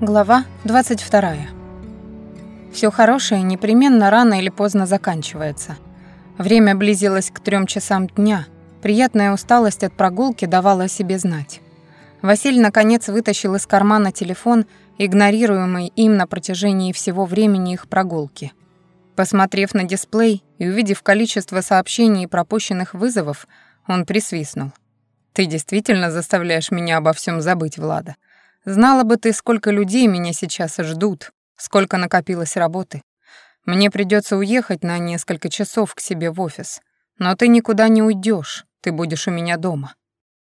Глава 22. Все хорошее непременно рано или поздно заканчивается. Время близилось к трем часам дня. Приятная усталость от прогулки давала о себе знать. Василий наконец вытащил из кармана телефон, игнорируемый им на протяжении всего времени их прогулки. Посмотрев на дисплей и увидев количество сообщений и пропущенных вызовов, он присвистнул. «Ты действительно заставляешь меня обо всем забыть, Влада. Знала бы ты, сколько людей меня сейчас ждут, сколько накопилось работы. Мне придется уехать на несколько часов к себе в офис. Но ты никуда не уйдешь, ты будешь у меня дома.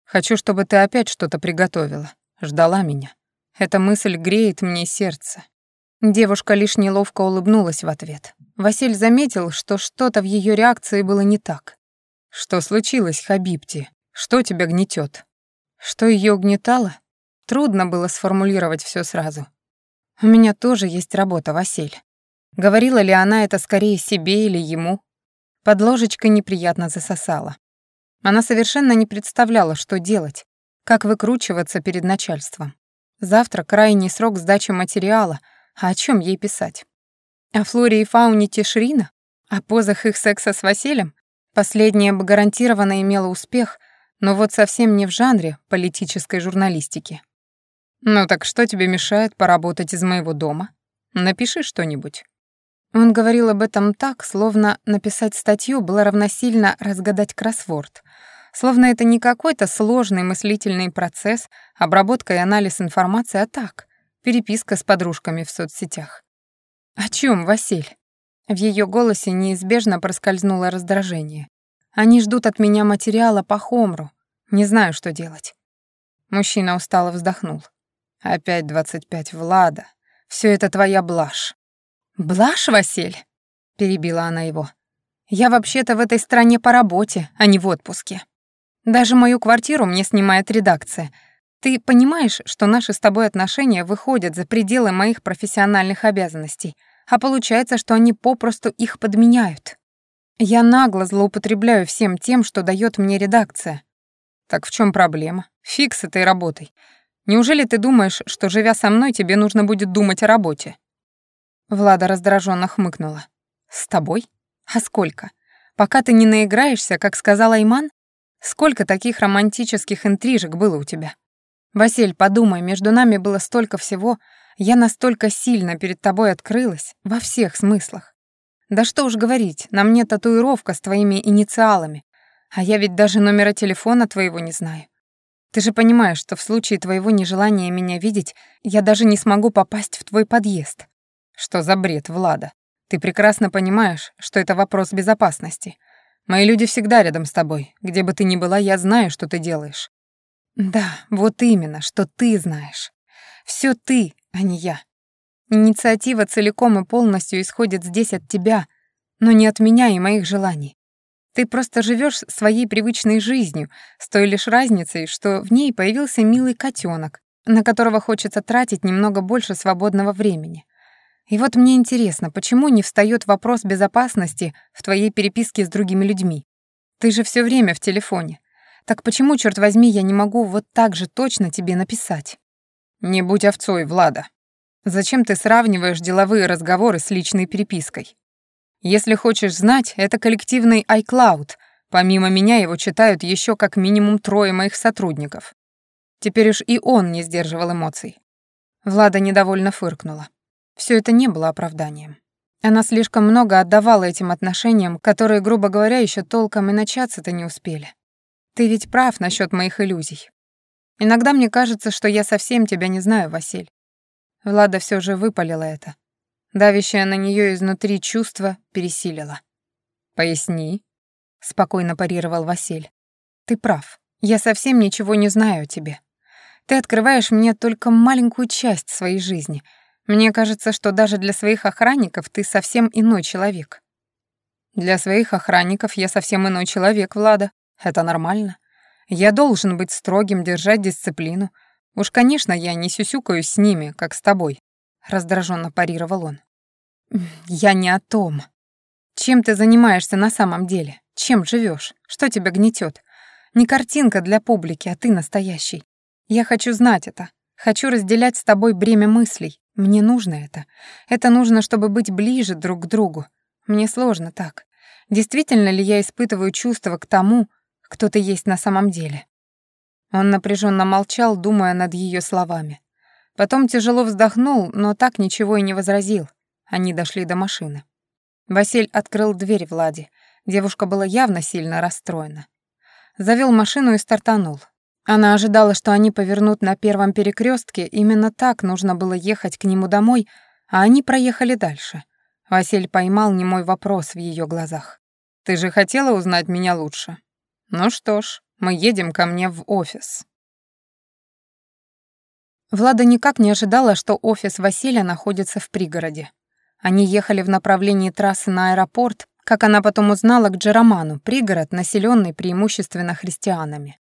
Хочу, чтобы ты опять что-то приготовила, ждала меня. Эта мысль греет мне сердце. Девушка лишь неловко улыбнулась в ответ. Василь заметил, что что-то в ее реакции было не так. Что случилось, Хабибти? Что тебя гнетет? Что ее угнетало? Трудно было сформулировать все сразу. «У меня тоже есть работа, Василь». Говорила ли она это скорее себе или ему? Под ложечкой неприятно засосала. Она совершенно не представляла, что делать, как выкручиваться перед начальством. Завтра крайний срок сдачи материала, а о чем ей писать? О флоре и фауне Тишрина? О позах их секса с Василием? Последнее бы гарантированно имело успех, но вот совсем не в жанре политической журналистики. «Ну так что тебе мешает поработать из моего дома? Напиши что-нибудь». Он говорил об этом так, словно написать статью было равносильно разгадать кроссворд, словно это не какой-то сложный мыслительный процесс, обработка и анализ информации, а так, переписка с подружками в соцсетях. «О чем, Василь?» В ее голосе неизбежно проскользнуло раздражение. «Они ждут от меня материала по Хомру. Не знаю, что делать». Мужчина устало вздохнул. Опять двадцать пять, Влада. Все это твоя блажь. Блажь, Василь? Перебила она его. Я вообще-то в этой стране по работе, а не в отпуске. Даже мою квартиру мне снимает редакция. Ты понимаешь, что наши с тобой отношения выходят за пределы моих профессиональных обязанностей, а получается, что они попросту их подменяют. Я нагло злоупотребляю всем тем, что дает мне редакция. Так в чем проблема? Фиг с этой работой. Неужели ты думаешь, что, живя со мной, тебе нужно будет думать о работе?» Влада раздраженно хмыкнула. «С тобой? А сколько? Пока ты не наиграешься, как сказал Айман? Сколько таких романтических интрижек было у тебя? Василь, подумай, между нами было столько всего, я настолько сильно перед тобой открылась, во всех смыслах. Да что уж говорить, на мне татуировка с твоими инициалами, а я ведь даже номера телефона твоего не знаю. Ты же понимаешь, что в случае твоего нежелания меня видеть, я даже не смогу попасть в твой подъезд. Что за бред, Влада? Ты прекрасно понимаешь, что это вопрос безопасности. Мои люди всегда рядом с тобой. Где бы ты ни была, я знаю, что ты делаешь. Да, вот именно, что ты знаешь. Все ты, а не я. Инициатива целиком и полностью исходит здесь от тебя, но не от меня и моих желаний. Ты просто живешь своей привычной жизнью, с той лишь разницей, что в ней появился милый котенок, на которого хочется тратить немного больше свободного времени. И вот мне интересно, почему не встает вопрос безопасности в твоей переписке с другими людьми? Ты же все время в телефоне. Так почему, черт возьми, я не могу вот так же точно тебе написать? Не будь овцой, Влада. Зачем ты сравниваешь деловые разговоры с личной перепиской? Если хочешь знать, это коллективный iCloud. Помимо меня его читают еще как минимум трое моих сотрудников. Теперь уж и он не сдерживал эмоций. Влада недовольно фыркнула. Все это не было оправданием. Она слишком много отдавала этим отношениям, которые, грубо говоря, еще толком и начаться-то не успели. Ты ведь прав насчет моих иллюзий. Иногда мне кажется, что я совсем тебя не знаю, Василь. Влада все же выпалила это. Давящее на нее изнутри чувство пересилило. «Поясни», — спокойно парировал Василь. «Ты прав. Я совсем ничего не знаю о тебе. Ты открываешь мне только маленькую часть своей жизни. Мне кажется, что даже для своих охранников ты совсем иной человек». «Для своих охранников я совсем иной человек, Влада. Это нормально. Я должен быть строгим, держать дисциплину. Уж, конечно, я не сюсюкаюсь с ними, как с тобой», — раздраженно парировал он. «Я не о том. Чем ты занимаешься на самом деле? Чем живешь? Что тебя гнетет? Не картинка для публики, а ты настоящий. Я хочу знать это. Хочу разделять с тобой бремя мыслей. Мне нужно это. Это нужно, чтобы быть ближе друг к другу. Мне сложно так. Действительно ли я испытываю чувства к тому, кто ты есть на самом деле?» Он напряженно молчал, думая над ее словами. Потом тяжело вздохнул, но так ничего и не возразил. Они дошли до машины. Василь открыл дверь Влади. Девушка была явно сильно расстроена. Завел машину и стартанул. Она ожидала, что они повернут на первом перекрестке, именно так нужно было ехать к нему домой, а они проехали дальше. Василь поймал немой вопрос в ее глазах. «Ты же хотела узнать меня лучше?» «Ну что ж, мы едем ко мне в офис». Влада никак не ожидала, что офис Василия находится в пригороде. Они ехали в направлении трассы на аэропорт, как она потом узнала, к Джероману, пригород, населенный преимущественно христианами.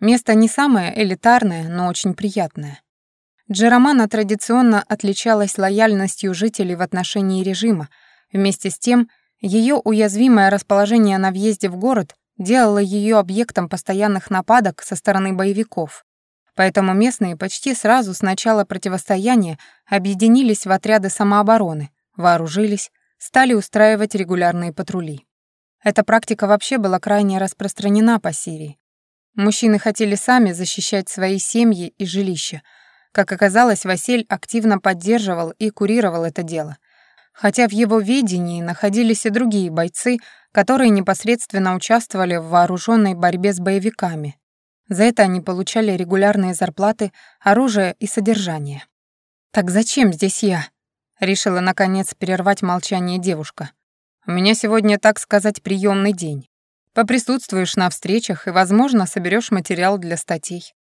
Место не самое элитарное, но очень приятное. Джеромана традиционно отличалась лояльностью жителей в отношении режима. Вместе с тем, ее уязвимое расположение на въезде в город делало ее объектом постоянных нападок со стороны боевиков. Поэтому местные почти сразу с начала противостояния объединились в отряды самообороны, вооружились, стали устраивать регулярные патрули. Эта практика вообще была крайне распространена по Сирии. Мужчины хотели сами защищать свои семьи и жилища. Как оказалось, Василь активно поддерживал и курировал это дело. Хотя в его видении находились и другие бойцы, которые непосредственно участвовали в вооруженной борьбе с боевиками. За это они получали регулярные зарплаты, оружие и содержание. «Так зачем здесь я?» Решила, наконец, перервать молчание девушка. «У меня сегодня, так сказать, приемный день. Поприсутствуешь на встречах и, возможно, соберешь материал для статей.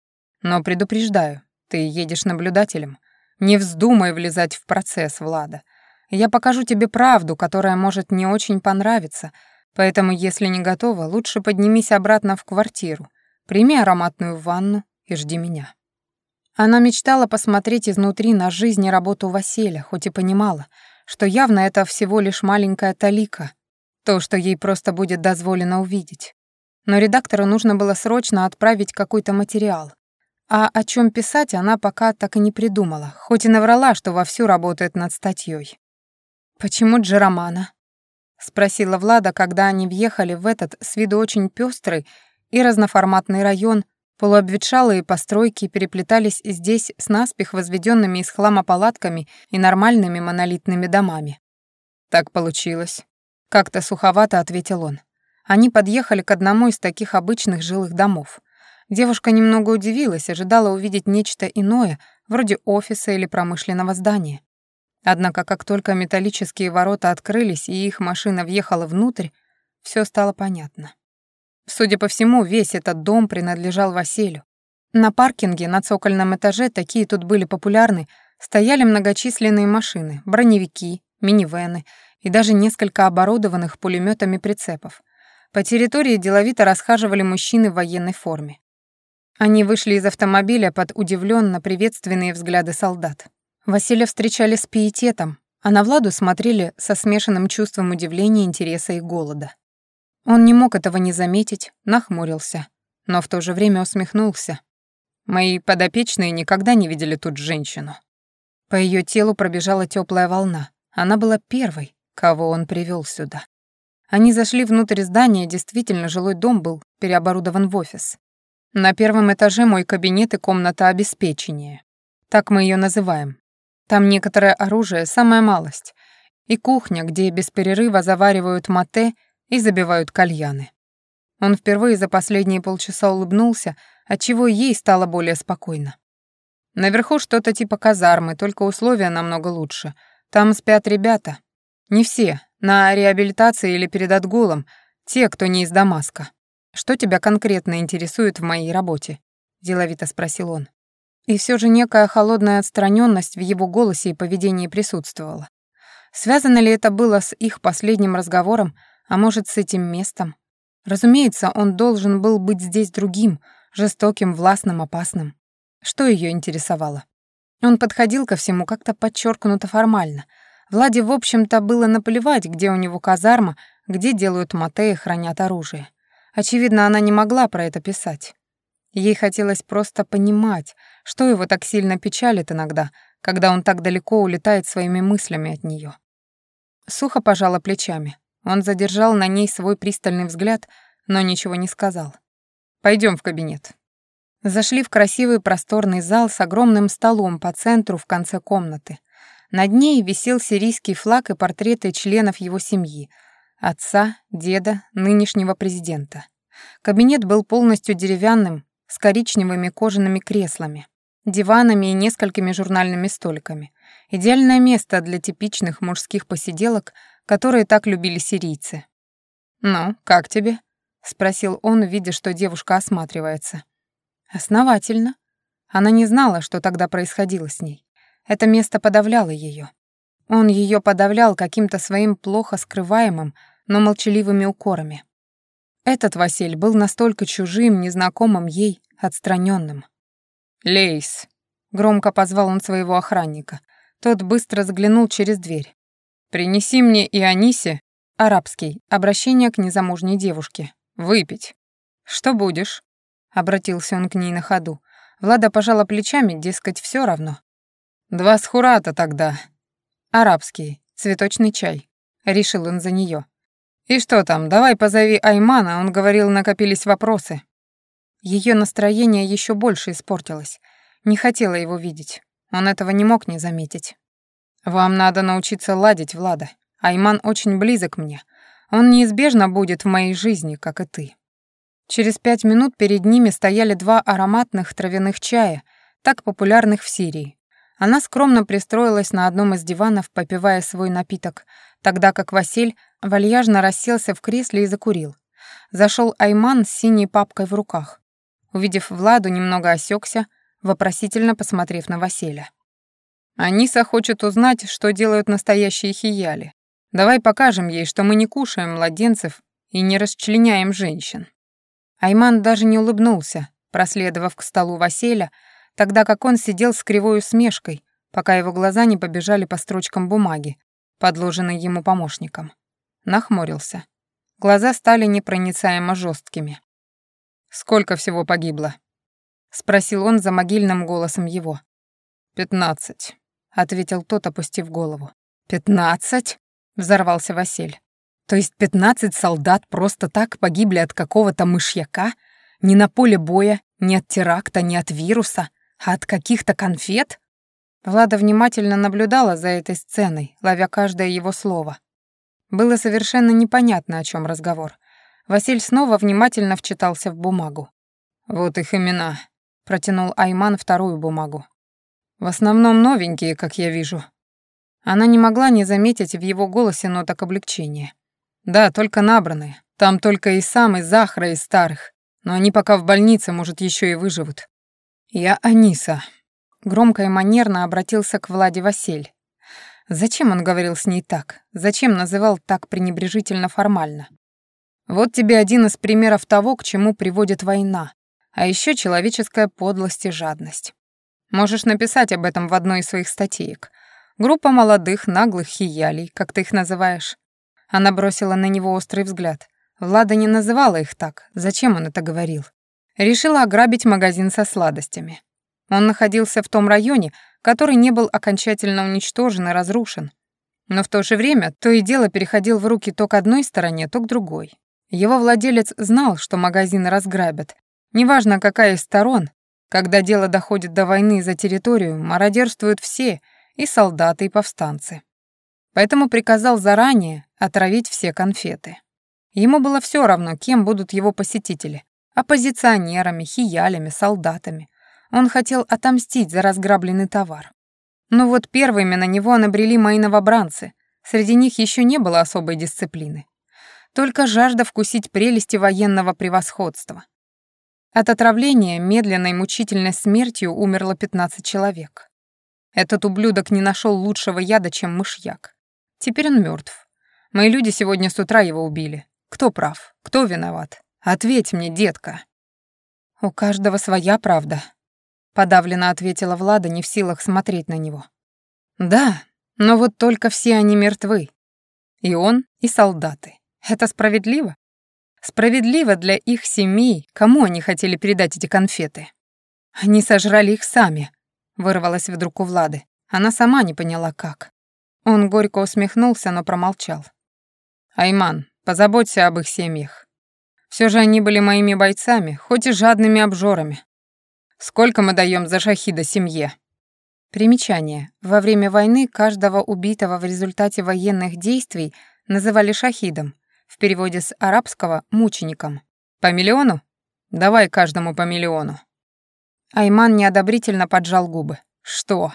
Но предупреждаю, ты едешь наблюдателем. Не вздумай влезать в процесс, Влада. Я покажу тебе правду, которая может не очень понравиться, поэтому, если не готова, лучше поднимись обратно в квартиру, прими ароматную ванну и жди меня». Она мечтала посмотреть изнутри на жизнь и работу Василия, хоть и понимала, что явно это всего лишь маленькая талика, то, что ей просто будет дозволено увидеть. Но редактору нужно было срочно отправить какой-то материал. А о чем писать она пока так и не придумала, хоть и наврала, что вовсю работает над статьей. «Почему Джеромана?» — спросила Влада, когда они въехали в этот с виду очень пестрый и разноформатный район, Полуобветшалые постройки переплетались здесь с наспех возведенными из хлама палатками и нормальными монолитными домами. «Так получилось», — как-то суховато ответил он. Они подъехали к одному из таких обычных жилых домов. Девушка немного удивилась, ожидала увидеть нечто иное, вроде офиса или промышленного здания. Однако, как только металлические ворота открылись и их машина въехала внутрь, все стало понятно. Судя по всему, весь этот дом принадлежал Василию. На паркинге на цокольном этаже, такие тут были популярны, стояли многочисленные машины, броневики, минивены и даже несколько оборудованных пулеметами прицепов. По территории деловито расхаживали мужчины в военной форме. Они вышли из автомобиля под удивленно приветственные взгляды солдат. Василия встречали с пиететом, а на Владу смотрели со смешанным чувством удивления, интереса и голода. Он не мог этого не заметить, нахмурился, но в то же время усмехнулся. Мои подопечные никогда не видели тут женщину. По ее телу пробежала теплая волна. Она была первой, кого он привел сюда. Они зашли внутрь здания, действительно, жилой дом был переоборудован в офис. На первом этаже мой кабинет и комната обеспечения. Так мы ее называем. Там некоторое оружие, самая малость. И кухня, где без перерыва заваривают мате и забивают кальяны. Он впервые за последние полчаса улыбнулся, отчего ей стало более спокойно. Наверху что-то типа казармы, только условия намного лучше. Там спят ребята. Не все, на реабилитации или перед отгулом, те, кто не из Дамаска. Что тебя конкретно интересует в моей работе? деловито спросил он. И все же некая холодная отстраненность в его голосе и поведении присутствовала. Связано ли это было с их последним разговором, а может, с этим местом? Разумеется, он должен был быть здесь другим, жестоким, властным, опасным. Что ее интересовало? Он подходил ко всему как-то подчеркнуто формально. Владе, в общем-то, было наплевать, где у него казарма, где делают мате и хранят оружие. Очевидно, она не могла про это писать. Ей хотелось просто понимать, что его так сильно печалит иногда, когда он так далеко улетает своими мыслями от нее. Сухо пожала плечами. Он задержал на ней свой пристальный взгляд, но ничего не сказал. Пойдем в кабинет. Зашли в красивый просторный зал с огромным столом по центру в конце комнаты. Над ней висел сирийский флаг и портреты членов его семьи — отца, деда, нынешнего президента. Кабинет был полностью деревянным, с коричневыми кожаными креслами, диванами и несколькими журнальными столиками. Идеальное место для типичных мужских посиделок, которые так любили сирийцы. «Ну, как тебе?» — спросил он, видя, что девушка осматривается. Основательно. Она не знала, что тогда происходило с ней. Это место подавляло ее. Он ее подавлял каким-то своим плохо скрываемым, но молчаливыми укорами. Этот Василь был настолько чужим, незнакомым ей, отстраненным. «Лейс», — громко позвал он своего охранника. Тот быстро заглянул через дверь. «Принеси мне и Анисе...» Арабский. Обращение к незамужней девушке. «Выпить». «Что будешь?» Обратился он к ней на ходу. Влада пожала плечами, дескать, все равно. «Два схурата тогда». «Арабский. Цветочный чай». Решил он за нее. «И что там, давай позови Аймана», он говорил, накопились вопросы. Ее настроение еще больше испортилось. Не хотела его видеть. Он этого не мог не заметить. «Вам надо научиться ладить, Влада. Айман очень близок мне. Он неизбежно будет в моей жизни, как и ты». Через пять минут перед ними стояли два ароматных травяных чая, так популярных в Сирии. Она скромно пристроилась на одном из диванов, попивая свой напиток, тогда как Василь вальяжно расселся в кресле и закурил. Зашел Айман с синей папкой в руках. Увидев Владу, немного осекся, вопросительно посмотрев на Василя. «Аниса хочет узнать, что делают настоящие хияли. Давай покажем ей, что мы не кушаем младенцев и не расчленяем женщин». Айман даже не улыбнулся, проследовав к столу Василя, тогда как он сидел с кривой усмешкой, пока его глаза не побежали по строчкам бумаги, подложенной ему помощником. Нахмурился. Глаза стали непроницаемо жесткими. «Сколько всего погибло?» — спросил он за могильным голосом его. «Пятнадцать», — ответил тот, опустив голову. «Пятнадцать?» — взорвался Василь. То есть пятнадцать солдат просто так погибли от какого-то мышьяка? Не на поле боя, не от теракта, не от вируса, а от каких-то конфет? Влада внимательно наблюдала за этой сценой, ловя каждое его слово. Было совершенно непонятно, о чем разговор. Василь снова внимательно вчитался в бумагу. «Вот их имена», — протянул Айман вторую бумагу. «В основном новенькие, как я вижу». Она не могла не заметить в его голосе ноток облегчения. Да, только набранные. Там только и сам, и Захра из старых. Но они пока в больнице, может, еще и выживут. Я Аниса. Громко и манерно обратился к Владе Василь. Зачем он говорил с ней так? Зачем называл так пренебрежительно формально? Вот тебе один из примеров того, к чему приводит война. А еще человеческая подлость и жадность. Можешь написать об этом в одной из своих статеек. Группа молодых, наглых хиялей, как ты их называешь, она бросила на него острый взгляд. Влада не называла их так. Зачем он это говорил? Решила ограбить магазин со сладостями. Он находился в том районе, который не был окончательно уничтожен и разрушен. Но в то же время то и дело переходил в руки то к одной стороне, то к другой. Его владелец знал, что магазин разграбят. Неважно, какая из сторон, когда дело доходит до войны за территорию, мародерствуют все, и солдаты, и повстанцы. Поэтому приказал заранее отравить все конфеты. Ему было все равно, кем будут его посетители — оппозиционерами, хиялями, солдатами. Он хотел отомстить за разграбленный товар. Но вот первыми на него набрели мои новобранцы. Среди них еще не было особой дисциплины. Только жажда вкусить прелести военного превосходства. От отравления медленной мучительной смертью умерло 15 человек. Этот ублюдок не нашел лучшего яда, чем мышьяк. Теперь он мертв. Мои люди сегодня с утра его убили. Кто прав? Кто виноват? Ответь мне, детка. У каждого своя правда, подавленно ответила Влада, не в силах смотреть на него. Да, но вот только все они мертвы. И он, и солдаты. Это справедливо? Справедливо для их семей, кому они хотели передать эти конфеты. Они сожрали их сами, вырвалось вдруг у Влады. Она сама не поняла, как. Он горько усмехнулся, но промолчал. «Айман, позаботься об их семьях. Все же они были моими бойцами, хоть и жадными обжорами. Сколько мы даем за шахида семье?» Примечание. Во время войны каждого убитого в результате военных действий называли шахидом, в переводе с арабского — мучеником. «По миллиону? Давай каждому по миллиону». Айман неодобрительно поджал губы. «Что?»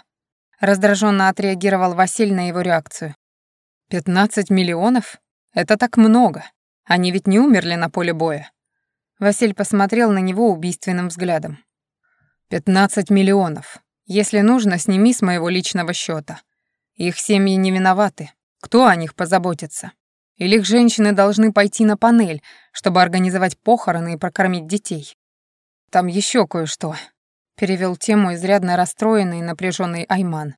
Раздраженно отреагировал Василь на его реакцию. «Пятнадцать миллионов? Это так много. Они ведь не умерли на поле боя». Василь посмотрел на него убийственным взглядом. «Пятнадцать миллионов. Если нужно, сними с моего личного счета. Их семьи не виноваты. Кто о них позаботится? Или их женщины должны пойти на панель, чтобы организовать похороны и прокормить детей? Там еще кое-что перевел тему изрядно расстроенный и напряженный Айман.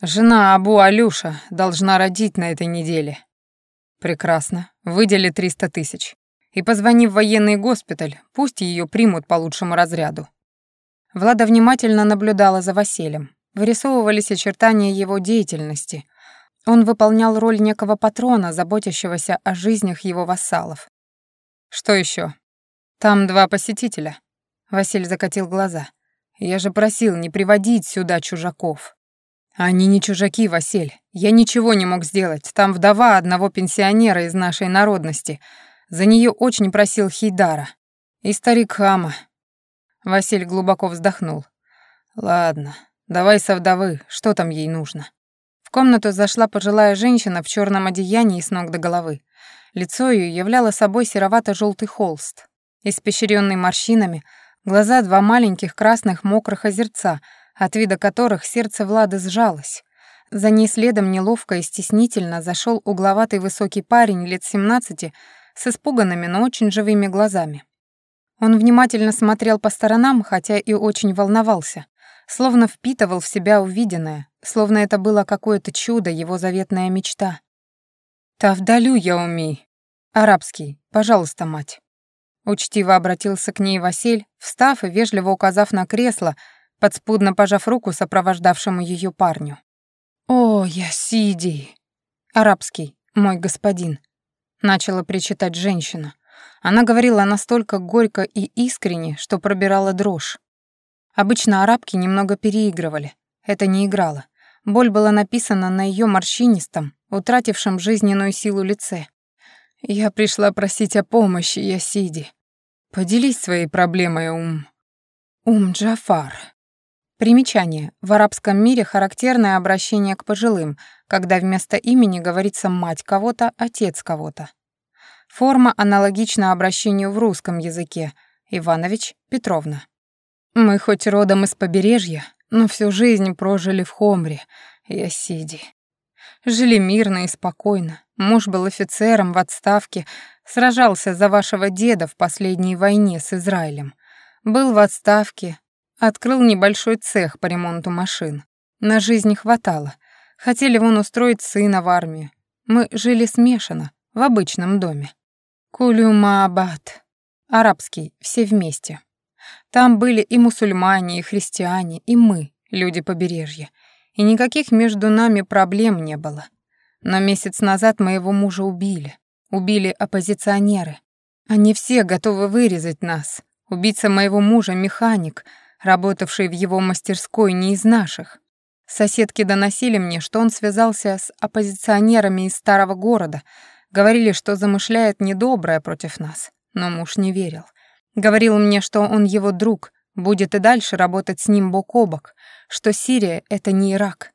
Жена Абу Алюша должна родить на этой неделе. Прекрасно. Выдели 300 тысяч. И позвони в военный госпиталь, пусть ее примут по лучшему разряду. Влада внимательно наблюдала за Василием. Вырисовывались очертания его деятельности. Он выполнял роль некого патрона, заботящегося о жизнях его вассалов. Что еще? Там два посетителя. Василь закатил глаза. Я же просил не приводить сюда чужаков. Они не чужаки, Василь. Я ничего не мог сделать. Там вдова одного пенсионера из нашей народности. За нее очень просил Хейдара. И старик Хама. Василь глубоко вздохнул. Ладно, давай со вдовы, что там ей нужно? Комнату зашла пожилая женщина в черном одеянии с ног до головы. Лицо ее являло собой серовато желтый холст, испещренный морщинами, Глаза два маленьких красных мокрых озерца, от вида которых сердце Влады сжалось. За ней следом неловко и стеснительно зашел угловатый высокий парень лет 17 с испуганными, но очень живыми глазами. Он внимательно смотрел по сторонам, хотя и очень волновался, словно впитывал в себя увиденное, словно это было какое-то чудо, его заветная мечта. «Тавдалю я умей. Арабский. Пожалуйста, мать». Учтиво обратился к ней Василь, встав и вежливо указав на кресло, подспудно пожав руку сопровождавшему ее парню. «О, я Сиди!» «Арабский, мой господин», — начала причитать женщина. Она говорила настолько горько и искренне, что пробирала дрожь. Обычно арабки немного переигрывали. Это не играло. Боль была написана на ее морщинистом, утратившем жизненную силу лице. «Я пришла просить о помощи, Ясиди. Поделись своей проблемой, Ум. Ум Джафар. Примечание. В арабском мире характерное обращение к пожилым, когда вместо имени говорится мать кого-то, отец кого-то. Форма аналогична обращению в русском языке. Иванович Петровна. Мы хоть родом из побережья, но всю жизнь прожили в Хомре, Ясиди. Жили мирно и спокойно. Муж был офицером в отставке, Сражался за вашего деда в последней войне с Израилем. Был в отставке. Открыл небольшой цех по ремонту машин. На жизнь хватало. Хотели вон устроить сына в армию. Мы жили смешанно, в обычном доме. Кулюмаабад. Арабский, все вместе. Там были и мусульмане, и христиане, и мы, люди побережья. И никаких между нами проблем не было. Но месяц назад моего мужа убили. Убили оппозиционеры. Они все готовы вырезать нас. Убийца моего мужа — механик, работавший в его мастерской не из наших. Соседки доносили мне, что он связался с оппозиционерами из старого города, говорили, что замышляет недоброе против нас, но муж не верил. Говорил мне, что он его друг, будет и дальше работать с ним бок о бок, что Сирия — это не Ирак,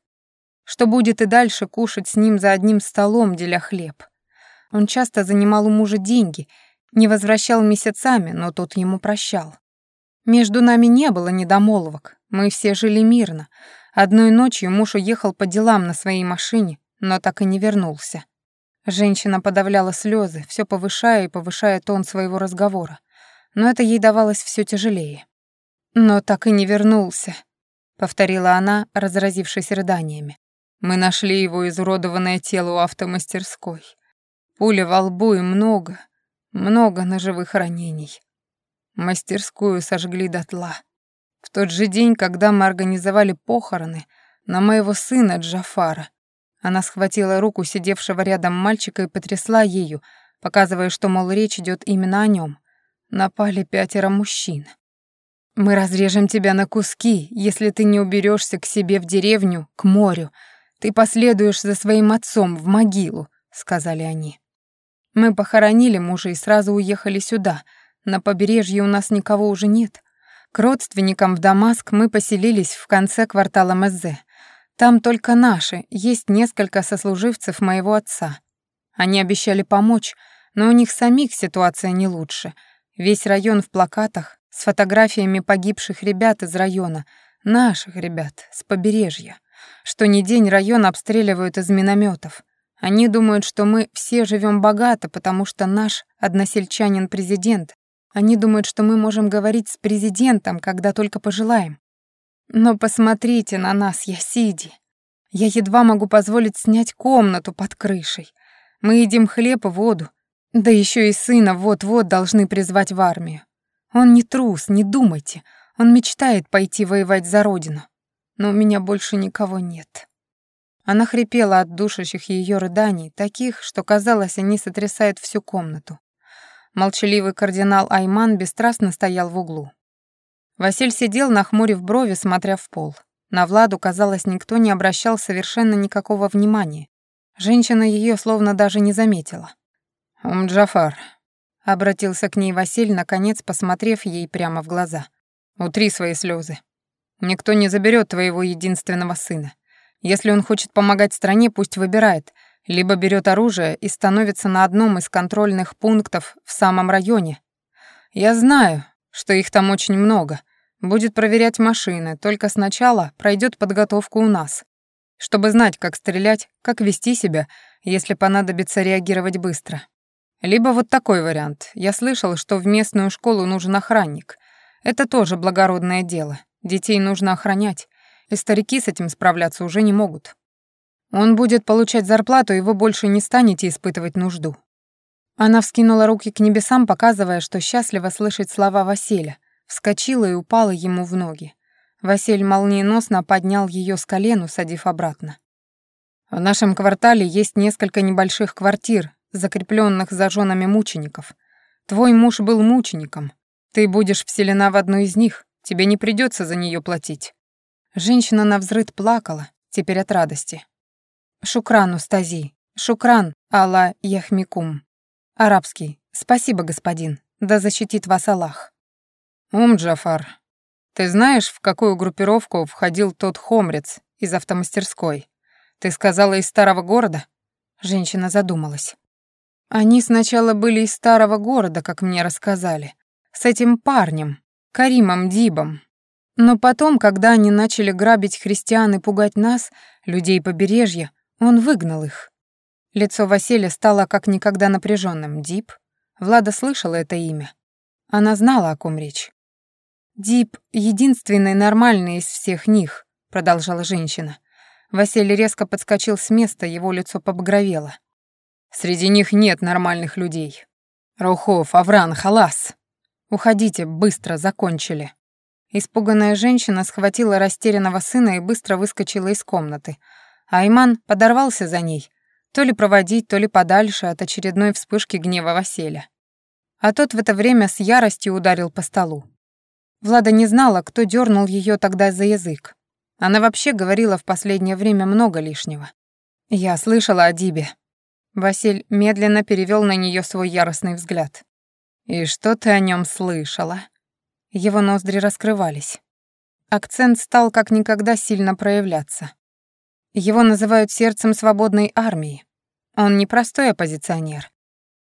что будет и дальше кушать с ним за одним столом, деля хлеб. Он часто занимал у мужа деньги, не возвращал месяцами, но тот ему прощал. Между нами не было недомолвок, мы все жили мирно. Одной ночью муж уехал по делам на своей машине, но так и не вернулся. Женщина подавляла слезы, все повышая и повышая тон своего разговора. Но это ей давалось все тяжелее. «Но так и не вернулся», — повторила она, разразившись рыданиями. «Мы нашли его изуродованное тело у автомастерской. Пуля во лбу и много, Много ножевых ранений. Мастерскую сожгли дотла. В тот же день, когда мы организовали похороны, на моего сына Джафара. Она схватила руку сидевшего рядом мальчика и потрясла ею, показывая, что, мол, речь идет именно о нем. Напали пятеро мужчин. «Мы разрежем тебя на куски, если ты не уберешься к себе в деревню, к морю. Ты последуешь за своим отцом в могилу», — сказали они. Мы похоронили мужа и сразу уехали сюда. На побережье у нас никого уже нет. К родственникам в Дамаск мы поселились в конце квартала Меззе. Там только наши, есть несколько сослуживцев моего отца. Они обещали помочь, но у них самих ситуация не лучше. Весь район в плакатах с фотографиями погибших ребят из района, наших ребят, с побережья. Что ни день район обстреливают из минометов. Они думают, что мы все живем богато, потому что наш односельчанин президент. Они думают, что мы можем говорить с президентом, когда только пожелаем. Но посмотрите на нас, я Сиди. Я едва могу позволить снять комнату под крышей. Мы едим хлеб и воду. Да еще и сына вот-вот должны призвать в армию. Он не трус, не думайте. Он мечтает пойти воевать за родину. Но у меня больше никого нет. Она хрипела от душащих ее рыданий, таких, что, казалось, они сотрясают всю комнату. Молчаливый кардинал Айман бесстрастно стоял в углу. Василь сидел, нахмурив брови, смотря в пол. На Владу, казалось, никто не обращал совершенно никакого внимания. Женщина ее словно даже не заметила. «Ум Джафар», — обратился к ней Василь, наконец посмотрев ей прямо в глаза. «Утри свои слезы. Никто не заберет твоего единственного сына. Если он хочет помогать стране, пусть выбирает, либо берет оружие и становится на одном из контрольных пунктов в самом районе. Я знаю, что их там очень много. Будет проверять машины, только сначала пройдет подготовку у нас, чтобы знать, как стрелять, как вести себя, если понадобится реагировать быстро. Либо вот такой вариант. Я слышал, что в местную школу нужен охранник. Это тоже благородное дело. Детей нужно охранять, и старики с этим справляться уже не могут. Он будет получать зарплату, и вы больше не станете испытывать нужду. Она вскинула руки к небесам, показывая, что счастливо слышать слова Василя, вскочила и упала ему в ноги. Василь молниеносно поднял ее с колен, усадив обратно. В нашем квартале есть несколько небольших квартир, закрепленных за женами мучеников. Твой муж был мучеником. Ты будешь вселена в одну из них, тебе не придется за нее платить. Женщина на взрыд плакала, теперь от радости. Шукран, Устази. Шукран, Алла Яхмикум. Арабский. Спасибо, господин. Да защитит вас Аллах. Ум Джафар, ты знаешь, в какую группировку входил тот хомрец из автомастерской? Ты сказала, из старого города? Женщина задумалась. Они сначала были из старого города, как мне рассказали. С этим парнем, Каримом Дибом. Но потом, когда они начали грабить христиан и пугать нас, людей побережья, он выгнал их. Лицо Василия стало как никогда напряженным. Дип? Влада слышала это имя. Она знала, о ком речь. «Дип — единственный нормальный из всех них», — продолжала женщина. Василий резко подскочил с места, его лицо побагровело. «Среди них нет нормальных людей. Рухов, Авран, Халас. Уходите, быстро, закончили». Испуганная женщина схватила растерянного сына и быстро выскочила из комнаты. Айман подорвался за ней, то ли проводить, то ли подальше от очередной вспышки гнева Василия. А тот в это время с яростью ударил по столу. Влада не знала, кто дернул ее тогда за язык. Она вообще говорила в последнее время много лишнего. «Я слышала о Дибе». Василь медленно перевел на нее свой яростный взгляд. «И что ты о нем слышала?» Его ноздри раскрывались. Акцент стал как никогда сильно проявляться. Его называют сердцем свободной армии. Он не простой оппозиционер.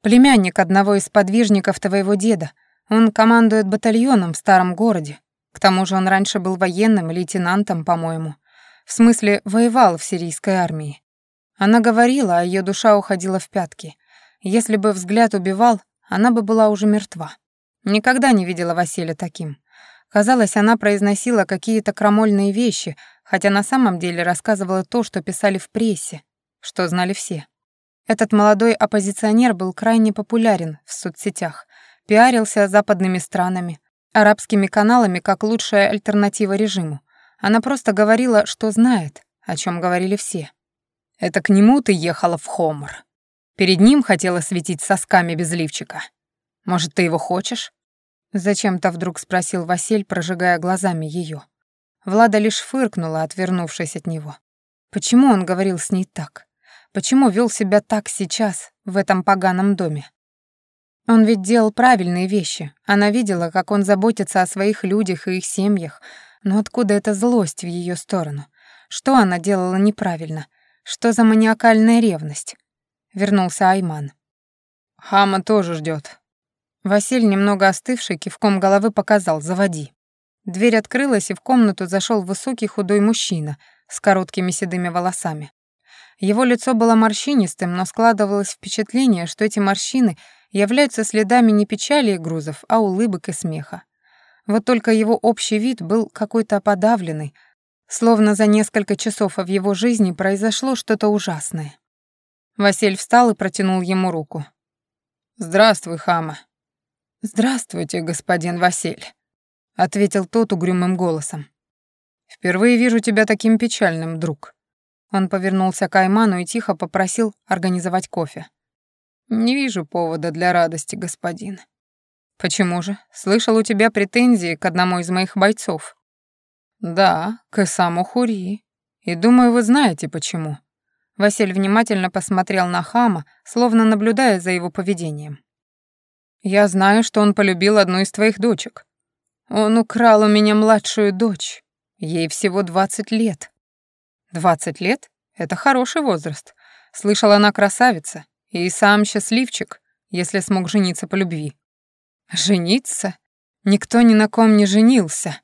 Племянник одного из подвижников твоего деда. Он командует батальоном в старом городе. К тому же он раньше был военным, лейтенантом, по-моему. В смысле, воевал в сирийской армии. Она говорила, а ее душа уходила в пятки. Если бы взгляд убивал, она бы была уже мертва. Никогда не видела Василия таким. Казалось, она произносила какие-то крамольные вещи, хотя на самом деле рассказывала то, что писали в прессе, что знали все. Этот молодой оппозиционер был крайне популярен в соцсетях, пиарился западными странами, арабскими каналами как лучшая альтернатива режиму. Она просто говорила, что знает, о чем говорили все. «Это к нему ты ехала в Хомор. Перед ним хотела светить сосками без лифчика. Может, ты его хочешь?» Зачем-то вдруг спросил Василь, прожигая глазами ее. Влада лишь фыркнула, отвернувшись от него. Почему он говорил с ней так? Почему вел себя так сейчас, в этом поганом доме? Он ведь делал правильные вещи. Она видела, как он заботится о своих людях и их семьях. Но откуда эта злость в ее сторону? Что она делала неправильно? Что за маниакальная ревность? Вернулся Айман. Хама тоже ждет. Василь, немного остывший, кивком головы показал «заводи». Дверь открылась, и в комнату зашел высокий худой мужчина с короткими седыми волосами. Его лицо было морщинистым, но складывалось впечатление, что эти морщины являются следами не печали и грузов, а улыбок и смеха. Вот только его общий вид был какой-то подавленный, словно за несколько часов в его жизни произошло что-то ужасное. Василь встал и протянул ему руку. «Здравствуй, Хама». «Здравствуйте, господин Василь», — ответил тот угрюмым голосом. «Впервые вижу тебя таким печальным, друг». Он повернулся к Айману и тихо попросил организовать кофе. «Не вижу повода для радости, господин». «Почему же? Слышал у тебя претензии к одному из моих бойцов». «Да, к Исаму Хури. И думаю, вы знаете, почему». Василь внимательно посмотрел на Хама, словно наблюдая за его поведением. «Я знаю, что он полюбил одну из твоих дочек. Он украл у меня младшую дочь. Ей всего двадцать лет. Двадцать лет? Это хороший возраст. Слышала, она красавица. И сам счастливчик, если смог жениться по любви. Жениться? Никто ни на ком не женился.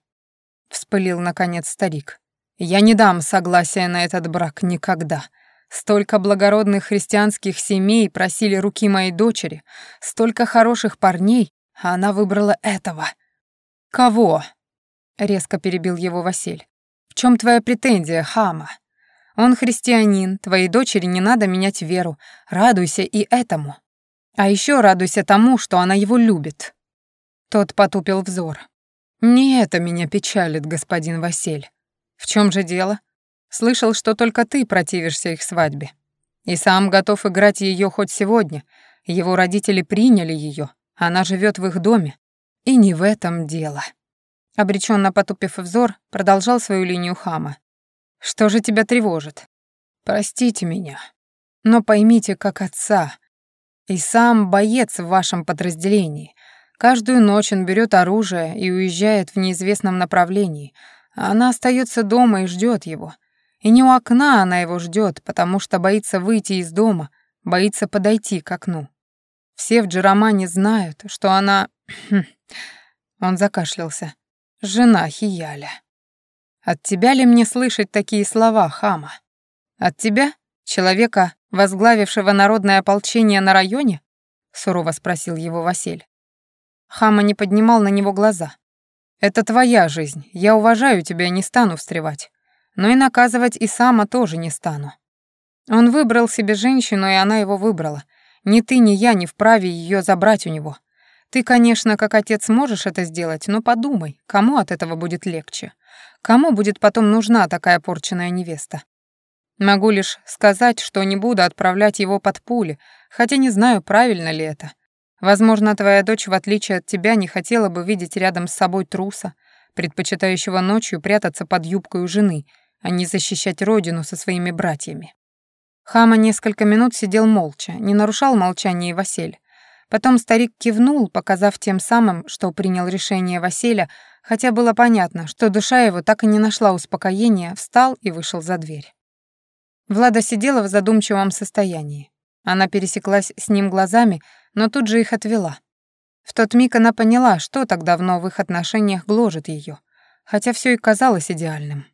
Вспылил, наконец, старик. Я не дам согласия на этот брак никогда. Столько благородных христианских семей просили руки моей дочери, столько хороших парней, а она выбрала этого. Кого? Резко перебил его Василь. В чем твоя претензия, хама? Он христианин, твоей дочери не надо менять веру. Радуйся и этому. А еще радуйся тому, что она его любит». Тот потупил взор. «Не это меня печалит, господин Василь. В чем же дело? Слышал, что только ты противишься их свадьбе. И сам готов играть ее хоть сегодня. Его родители приняли ее, она живет в их доме. И не в этом дело». Обреченно потупив взор, продолжал свою линию хама. «Что же тебя тревожит? Простите меня, но поймите, как отца. И сам боец в вашем подразделении. Каждую ночь он берет оружие и уезжает в неизвестном направлении, а она остается дома и ждет его. И не у окна она его ждет, потому что боится выйти из дома, боится подойти к окну. Все в Джеромане знают, что она... Он закашлялся жена Хияля. От тебя ли мне слышать такие слова, хама? От тебя, человека, возглавившего народное ополчение на районе? Сурово спросил его Василь. Хама не поднимал на него глаза. Это твоя жизнь, я уважаю тебя и не стану встревать. Но и наказывать и сама тоже не стану. Он выбрал себе женщину, и она его выбрала. Ни ты, ни я не вправе ее забрать у него. Ты, конечно, как отец можешь это сделать, но подумай, кому от этого будет легче? Кому будет потом нужна такая порченная невеста? Могу лишь сказать, что не буду отправлять его под пули, хотя не знаю, правильно ли это. Возможно, твоя дочь, в отличие от тебя, не хотела бы видеть рядом с собой труса, предпочитающего ночью прятаться под юбкой у жены, а не защищать родину со своими братьями. Хама несколько минут сидел молча, не нарушал молчание и Василь. Потом старик кивнул, показав тем самым, что принял решение Василя, хотя было понятно, что душа его так и не нашла успокоения, встал и вышел за дверь. Влада сидела в задумчивом состоянии. Она пересеклась с ним глазами, но тут же их отвела. В тот миг она поняла, что так давно в их отношениях гложет ее, хотя все и казалось идеальным.